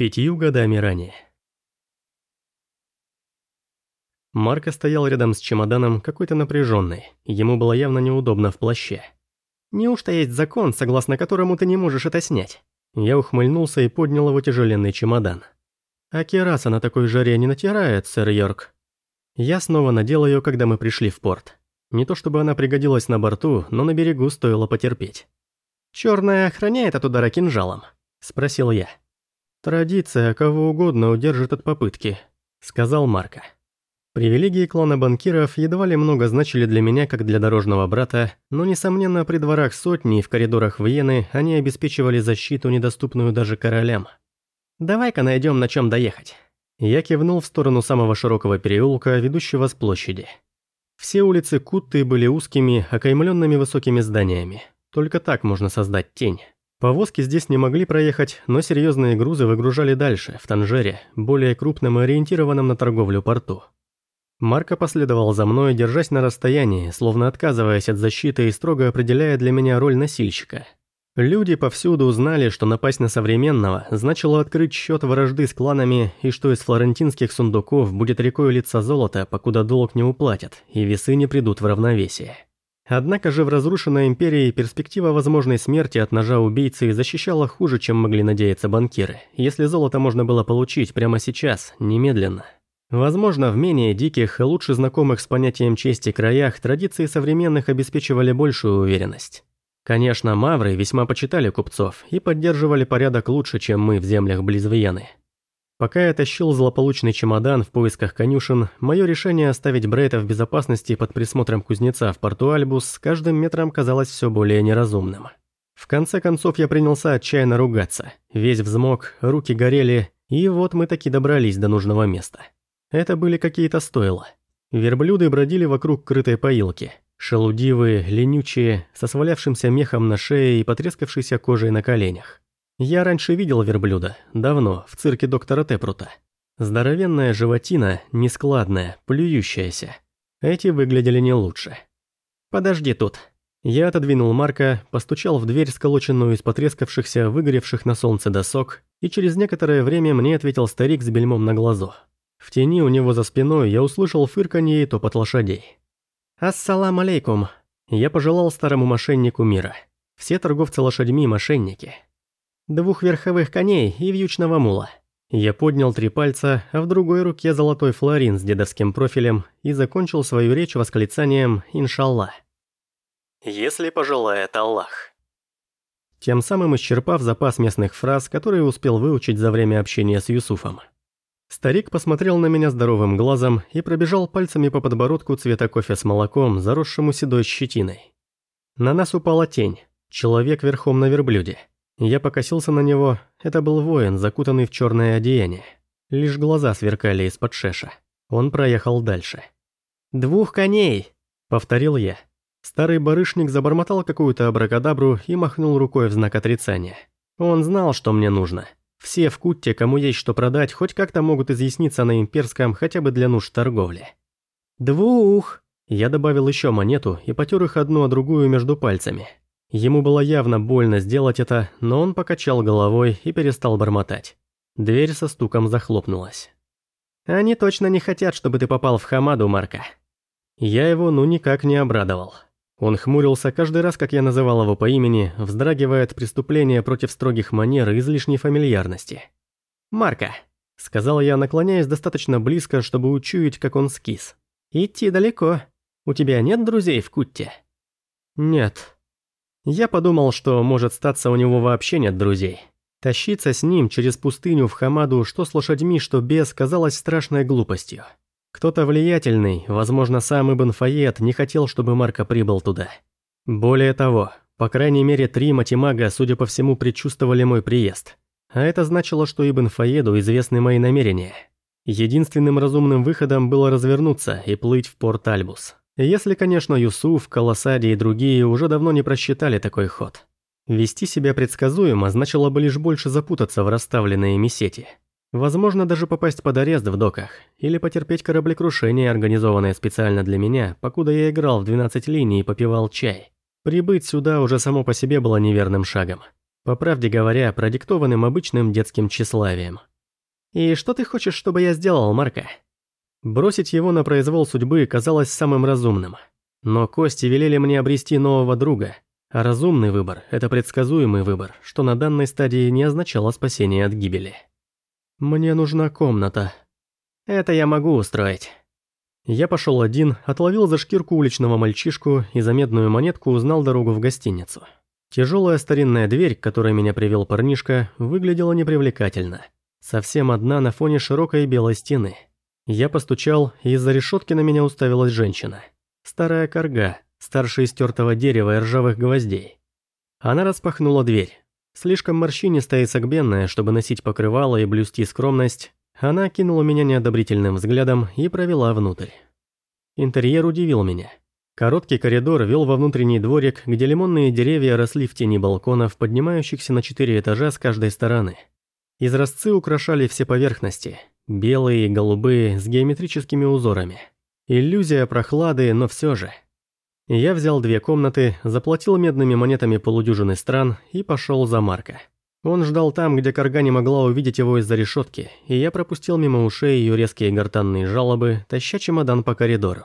Пятью годами ранее. Марко стоял рядом с чемоданом, какой-то напряженный. Ему было явно неудобно в плаще. «Неужто есть закон, согласно которому ты не можешь это снять?» Я ухмыльнулся и поднял его тяжеленный чемодан. «А кераса на такой жаре не натирает, сэр Йорк?» Я снова надел ее, когда мы пришли в порт. Не то чтобы она пригодилась на борту, но на берегу стоило потерпеть. «Черная охраняет от удара кинжалом?» – спросил я. «Традиция кого угодно удержит от попытки», – сказал Марко. Привилегии клана банкиров едва ли много значили для меня, как для дорожного брата, но, несомненно, при дворах сотни и в коридорах Вены они обеспечивали защиту, недоступную даже королям. «Давай-ка найдем, на чем доехать». Я кивнул в сторону самого широкого переулка, ведущего с площади. Все улицы Кутты были узкими, окаймленными высокими зданиями. Только так можно создать тень. Повозки здесь не могли проехать, но серьезные грузы выгружали дальше, в Танжере, более крупном и ориентированном на торговлю порту. Марко последовал за мной, держась на расстоянии, словно отказываясь от защиты и строго определяя для меня роль носильщика. Люди повсюду узнали, что напасть на современного значило открыть счет вражды с кланами и что из флорентинских сундуков будет рекой лица золота, покуда долг не уплатят и весы не придут в равновесие. Однако же в разрушенной империи перспектива возможной смерти от ножа убийцы защищала хуже, чем могли надеяться банкиры, если золото можно было получить прямо сейчас, немедленно. Возможно, в менее диких и лучше знакомых с понятием чести краях традиции современных обеспечивали большую уверенность. Конечно, мавры весьма почитали купцов и поддерживали порядок лучше, чем мы в землях близ Вены. Пока я тащил злополучный чемодан в поисках конюшен, мое решение оставить Брейта в безопасности под присмотром кузнеца в порту Альбус с каждым метром казалось все более неразумным. В конце концов я принялся отчаянно ругаться. Весь взмок, руки горели, и вот мы таки добрались до нужного места. Это были какие-то стойла. Верблюды бродили вокруг крытой поилки. Шелудивые, ленючие, со свалявшимся мехом на шее и потрескавшейся кожей на коленях. Я раньше видел верблюда, давно, в цирке доктора Тепрута. Здоровенная животина, нескладная, плюющаяся. Эти выглядели не лучше. «Подожди тут». Я отодвинул Марка, постучал в дверь, сколоченную из потрескавшихся, выгоревших на солнце досок, и через некоторое время мне ответил старик с бельмом на глазу. В тени у него за спиной я услышал фырканье и топот лошадей. «Ассалам алейкум!» Я пожелал старому мошеннику мира. Все торговцы лошадьми – мошенники. Двух верховых коней и вьючного мула. Я поднял три пальца, а в другой руке золотой флорин с дедовским профилем и закончил свою речь восклицанием «Иншалла». «Если пожелает Аллах». Тем самым исчерпав запас местных фраз, которые успел выучить за время общения с Юсуфом. Старик посмотрел на меня здоровым глазом и пробежал пальцами по подбородку цвета кофе с молоком, заросшему седой щетиной. На нас упала тень. Человек верхом на верблюде. Я покосился на него. Это был воин, закутанный в черное одеяние. Лишь глаза сверкали из-под шеша. Он проехал дальше. «Двух коней!» – повторил я. Старый барышник забормотал какую-то абракадабру и махнул рукой в знак отрицания. Он знал, что мне нужно – все в Кутте, кому есть что продать, хоть как-то могут изъясниться на имперском хотя бы для нужд торговли. «Двух!» Я добавил еще монету и потер их одну о другую между пальцами. Ему было явно больно сделать это, но он покачал головой и перестал бормотать. Дверь со стуком захлопнулась. «Они точно не хотят, чтобы ты попал в Хамаду, Марка». Я его ну никак не обрадовал. Он хмурился каждый раз, как я называл его по имени, вздрагивая от преступления против строгих манер и излишней фамильярности. «Марка», — сказал я, наклоняясь достаточно близко, чтобы учуять, как он скис. «Идти далеко. У тебя нет друзей в Кутте?» «Нет». Я подумал, что, может, статься у него вообще нет друзей. Тащиться с ним через пустыню в Хамаду, что с лошадьми, что без, казалось страшной глупостью. Кто-то влиятельный, возможно, сам Ибн Фаед, не хотел, чтобы Марко прибыл туда. Более того, по крайней мере, три матимага, судя по всему, предчувствовали мой приезд. А это значило, что Ибн Фаеду известны мои намерения. Единственным разумным выходом было развернуться и плыть в порт Альбус. Если, конечно, Юсуф, Колосади и другие уже давно не просчитали такой ход. Вести себя предсказуемо значило бы лишь больше запутаться в расставленные ими сети. Возможно, даже попасть под арест в доках, или потерпеть кораблекрушение, организованное специально для меня, покуда я играл в 12 линий и попивал чай. Прибыть сюда уже само по себе было неверным шагом. По правде говоря, продиктованным обычным детским тщеславием. «И что ты хочешь, чтобы я сделал, Марка?» Бросить его на произвол судьбы казалось самым разумным. Но кости велели мне обрести нового друга, а разумный выбор – это предсказуемый выбор, что на данной стадии не означало спасение от гибели. «Мне нужна комната». «Это я могу устроить». Я пошел один, отловил за шкирку уличного мальчишку и за медную монетку узнал дорогу в гостиницу. Тяжелая старинная дверь, к которой меня привел парнишка, выглядела непривлекательно. Совсем одна на фоне широкой белой стены. Я постучал, и из-за решетки на меня уставилась женщина. Старая корга, старше истертого дерева и ржавых гвоздей. Она распахнула дверь. Слишком морщинистая и согбенная, чтобы носить покрывало и блюсти скромность, она кинула меня неодобрительным взглядом и провела внутрь. Интерьер удивил меня. Короткий коридор вел во внутренний дворик, где лимонные деревья росли в тени балконов, поднимающихся на четыре этажа с каждой стороны. Изразцы украшали все поверхности, белые и голубые, с геометрическими узорами. Иллюзия прохлады, но все же. Я взял две комнаты, заплатил медными монетами полудюжины стран и пошел за Марка. Он ждал там, где Карга не могла увидеть его из-за решетки, и я пропустил мимо ушей ее резкие гортанные жалобы, таща чемодан по коридору.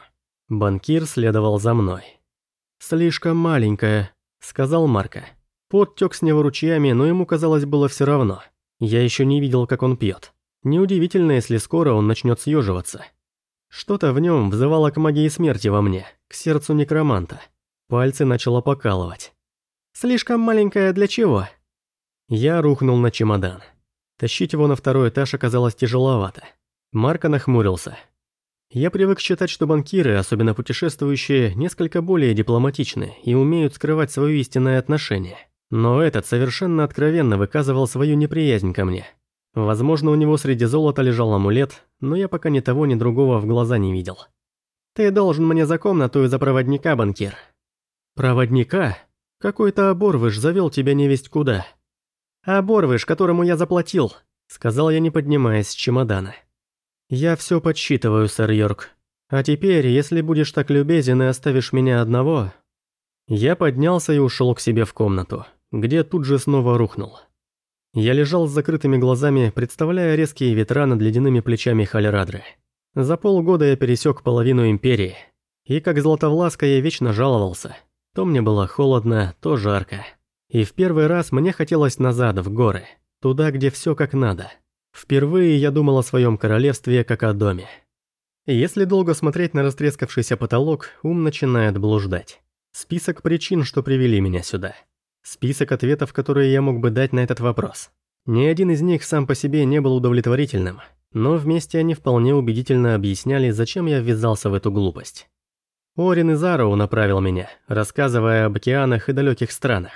Банкир следовал за мной. «Слишком маленькая», — сказал Марко. Пот тек с него ручьями, но ему, казалось, было все равно. Я еще не видел, как он пьет. Неудивительно, если скоро он начнет съеживаться. Что-то в нем взывало к магии смерти во мне, к сердцу некроманта. Пальцы начало покалывать. «Слишком маленькая для чего?» Я рухнул на чемодан. Тащить его на второй этаж оказалось тяжеловато. Марко нахмурился. Я привык считать, что банкиры, особенно путешествующие, несколько более дипломатичны и умеют скрывать свое истинное отношение. Но этот совершенно откровенно выказывал свою неприязнь ко мне. Возможно, у него среди золота лежал амулет, но я пока ни того, ни другого в глаза не видел. «Ты должен мне за комнату и за проводника, банкир». «Проводника? Какой-то оборвыш завел тебя невесть куда». «Оборвыш, которому я заплатил», — сказал я, не поднимаясь с чемодана. «Я все подсчитываю, сэр Йорк. А теперь, если будешь так любезен и оставишь меня одного...» Я поднялся и ушел к себе в комнату, где тут же снова рухнул. Я лежал с закрытыми глазами, представляя резкие ветра над ледяными плечами Халерадры. За полгода я пересек половину Империи, и как Златовласка я вечно жаловался. То мне было холодно, то жарко. И в первый раз мне хотелось назад, в горы, туда, где все как надо. Впервые я думал о своем королевстве, как о доме. Если долго смотреть на растрескавшийся потолок, ум начинает блуждать. Список причин, что привели меня сюда. Список ответов, которые я мог бы дать на этот вопрос. Ни один из них сам по себе не был удовлетворительным, но вместе они вполне убедительно объясняли, зачем я ввязался в эту глупость. Орин Изароу направил меня, рассказывая об океанах и далеких странах.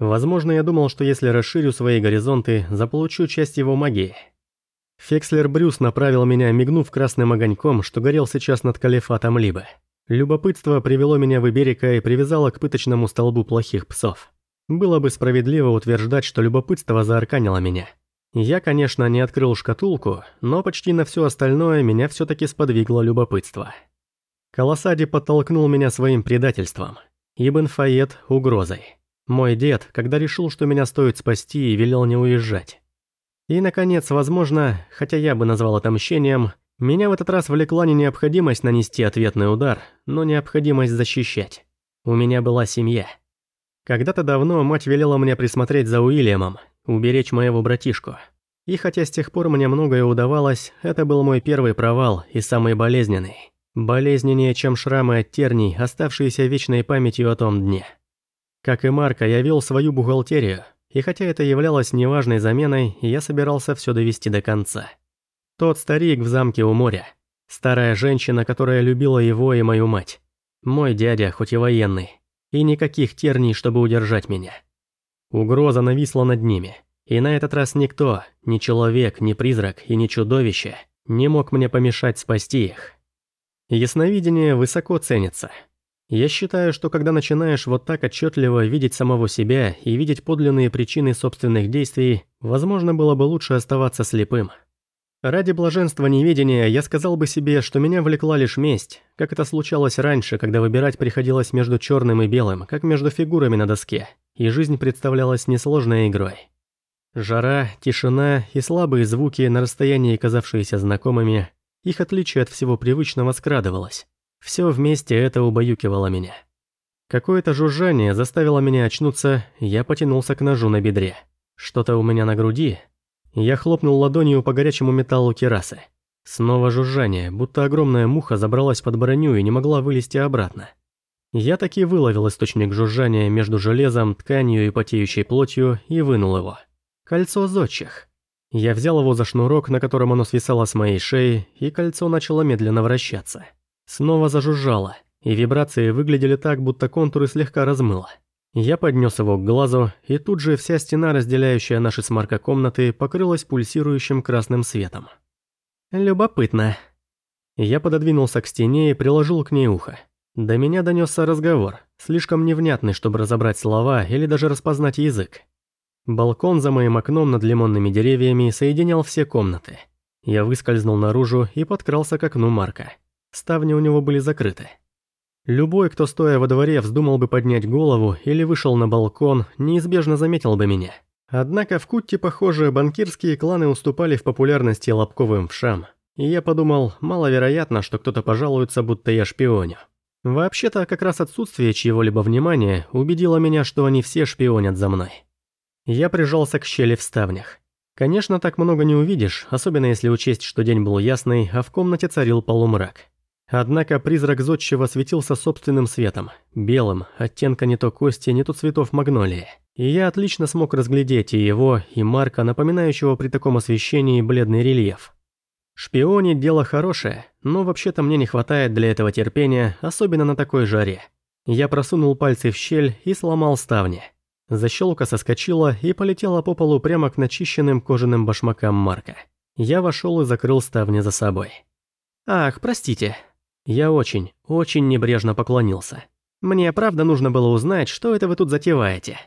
Возможно, я думал, что если расширю свои горизонты, заполучу часть его магии. Фекслер Брюс направил меня, мигнув красным огоньком, что горел сейчас над калифатом Либо. Любопытство привело меня в Иберика и привязало к пыточному столбу плохих псов. Было бы справедливо утверждать, что любопытство заарканило меня. Я, конечно, не открыл шкатулку, но почти на все остальное меня все-таки сподвигло любопытство. Колосади подтолкнул меня своим предательством. Ибн Фayет – угрозой. Мой дед, когда решил, что меня стоит спасти, велел не уезжать. И, наконец, возможно, хотя я бы назвал это мщением, меня в этот раз влекла не необходимость нанести ответный удар, но необходимость защищать. У меня была семья. Когда-то давно мать велела мне присмотреть за Уильямом, уберечь моего братишку. И хотя с тех пор мне многое удавалось, это был мой первый провал и самый болезненный. Болезненнее, чем шрамы от терний, оставшиеся вечной памятью о том дне. Как и Марка, я вел свою бухгалтерию, и хотя это являлось неважной заменой, я собирался все довести до конца. Тот старик в замке у моря. Старая женщина, которая любила его и мою мать. Мой дядя, хоть и военный. И никаких терний, чтобы удержать меня. Угроза нависла над ними. И на этот раз никто, ни человек, ни призрак и ни чудовище, не мог мне помешать спасти их. Ясновидение высоко ценится – я считаю, что когда начинаешь вот так отчетливо видеть самого себя и видеть подлинные причины собственных действий, возможно, было бы лучше оставаться слепым. Ради блаженства неведения я сказал бы себе, что меня влекла лишь месть, как это случалось раньше, когда выбирать приходилось между черным и белым, как между фигурами на доске, и жизнь представлялась несложной игрой. Жара, тишина и слабые звуки, на расстоянии казавшиеся знакомыми, их отличие от всего привычного скрадывалось. Все вместе это убаюкивало меня. Какое-то жужжание заставило меня очнуться, я потянулся к ножу на бедре. Что-то у меня на груди. Я хлопнул ладонью по горячему металлу керасы. Снова жужжание, будто огромная муха забралась под броню и не могла вылезти обратно. Я таки выловил источник жужжания между железом, тканью и потеющей плотью и вынул его. Кольцо зодчих. Я взял его за шнурок, на котором оно свисало с моей шеи, и кольцо начало медленно вращаться. Снова зажужжало и вибрации выглядели так, будто контуры слегка размыло. Я поднес его к глазу, и тут же вся стена, разделяющая наши с Марко комнаты, покрылась пульсирующим красным светом. Любопытно. Я пододвинулся к стене и приложил к ней ухо. До меня донесся разговор, слишком невнятный, чтобы разобрать слова или даже распознать язык. Балкон за моим окном над лимонными деревьями соединял все комнаты. Я выскользнул наружу и подкрался к окну Марка. Ставни у него были закрыты. Любой, кто стоя во дворе вздумал бы поднять голову или вышел на балкон, неизбежно заметил бы меня. Однако в Кутте, похоже, банкирские кланы уступали в популярности лобковым вшам. И я подумал, маловероятно, что кто-то пожалуется, будто я шпионю. Вообще-то, как раз отсутствие чьего-либо внимания убедило меня, что они все шпионят за мной. Я прижался к щели в ставнях. Конечно, так много не увидишь, особенно если учесть, что день был ясный, а в комнате царил полумрак. Однако призрак зодчего светился собственным светом, белым, оттенка не то кости, не то цветов магнолии. И я отлично смог разглядеть и его, и Марка, напоминающего при таком освещении бледный рельеф. Шпионить – дело хорошее, но вообще-то мне не хватает для этого терпения, особенно на такой жаре. Я просунул пальцы в щель и сломал ставни. Защелка соскочила и полетела по полу прямо к начищенным кожаным башмакам Марка. Я вошел и закрыл ставни за собой. «Ах, простите», я очень, очень небрежно поклонился. Мне правда нужно было узнать, что это вы тут затеваете.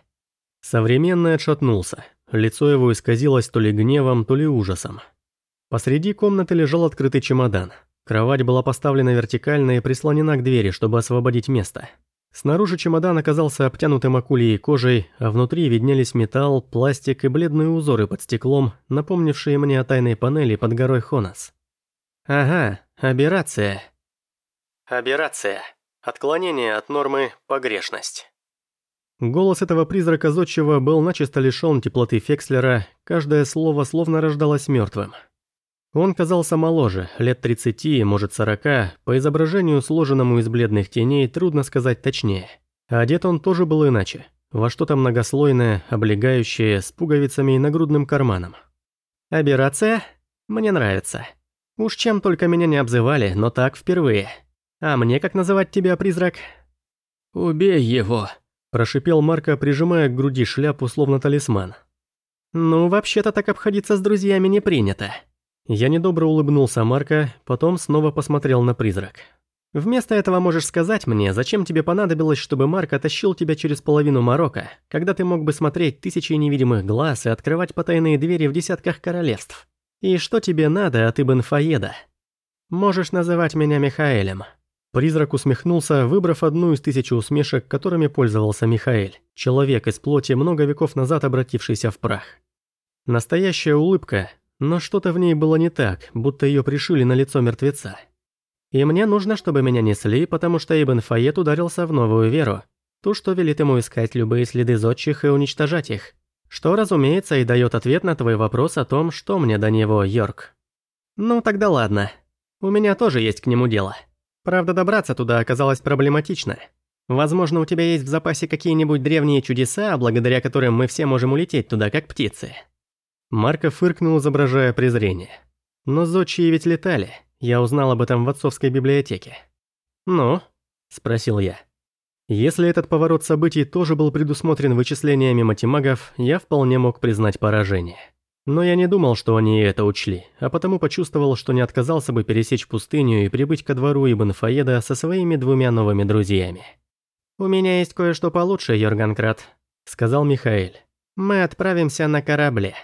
Современный отшатнулся. Лицо его исказилось то ли гневом, то ли ужасом. Посреди комнаты лежал открытый чемодан. Кровать была поставлена вертикально и прислонена к двери, чтобы освободить место. Снаружи чемодан оказался обтянутым акулией кожей, а внутри виднелись металл, пластик и бледные узоры под стеклом, напомнившие мне о тайной панели под горой Хонас. «Ага, аберрация», Аберрация. Отклонение от нормы – погрешность. Голос этого призрака зодчего был начисто лишён теплоты Фекслера, каждое слово словно рождалось мёртвым. Он казался моложе, лет 30, может 40, по изображению, сложенному из бледных теней, трудно сказать точнее. Одет он тоже был иначе, во что-то многослойное, облегающее, с пуговицами и нагрудным карманом. «Аберрация? Мне нравится. Уж чем только меня не обзывали, но так впервые». А мне как называть тебя, призрак?» «Убей его», – прошипел Марко, прижимая к груди шляпу, словно талисман. «Ну, вообще-то так обходиться с друзьями не принято». Я недобро улыбнулся Марко, потом снова посмотрел на призрак. «Вместо этого можешь сказать мне, зачем тебе понадобилось, чтобы Марко тащил тебя через половину Марокко, когда ты мог бы смотреть тысячи невидимых глаз и открывать потайные двери в десятках королевств? И что тебе надо от Ибн Фаеда? Можешь называть меня Михаэлем». Призрак усмехнулся, выбрав одну из тысячи усмешек, которыми пользовался Михаэль, человек из плоти, много веков назад обратившийся в прах. Настоящая улыбка, но что-то в ней было не так, будто ее пришили на лицо мертвеца. И мне нужно, чтобы меня несли, потому что Ибн Файет ударился в новую веру, ту, что велит ему искать любые следы зодчих и уничтожать их. Что, разумеется, и дает ответ на твой вопрос о том, что мне до него, Йорк. Ну тогда ладно. У меня тоже есть к нему дело. Правда, добраться туда оказалось проблематично. Возможно, у тебя есть в запасе какие-нибудь древние чудеса, благодаря которым мы все можем улететь туда, как птицы». Марко фыркнул, изображая презрение. «Но зодчие ведь летали. Я узнал об этом в отцовской библиотеке». «Ну?» – спросил я. Если этот поворот событий тоже был предусмотрен вычислениями матемагов, я вполне мог признать поражение. Но я не думал, что они это учли, а потому почувствовал, что не отказался бы пересечь пустыню и прибыть ко двору Ибн Фаеда со своими двумя новыми друзьями. «У меня есть кое-что получше, Йорганкрат», — сказал Михаэль. «Мы отправимся на корабле».